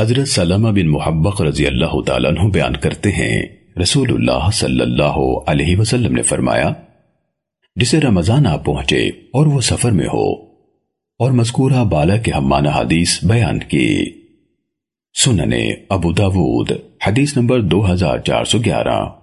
حضرت سلمہ بن محبق رضی اللہ تعالیٰ عنہ بیان کرتے ہیں۔ رسول اللہ صلی اللہ علیہ وسلم نے فرمایا، جسے رمضان آپ پہنچے اور وہ سفر میں ہو۔ اور مذکورہ بالا کے ہمانہ حدیث بیان کی۔ سننے ابو داود، حدیث نمبر دو ہزار چار سو گیارہ۔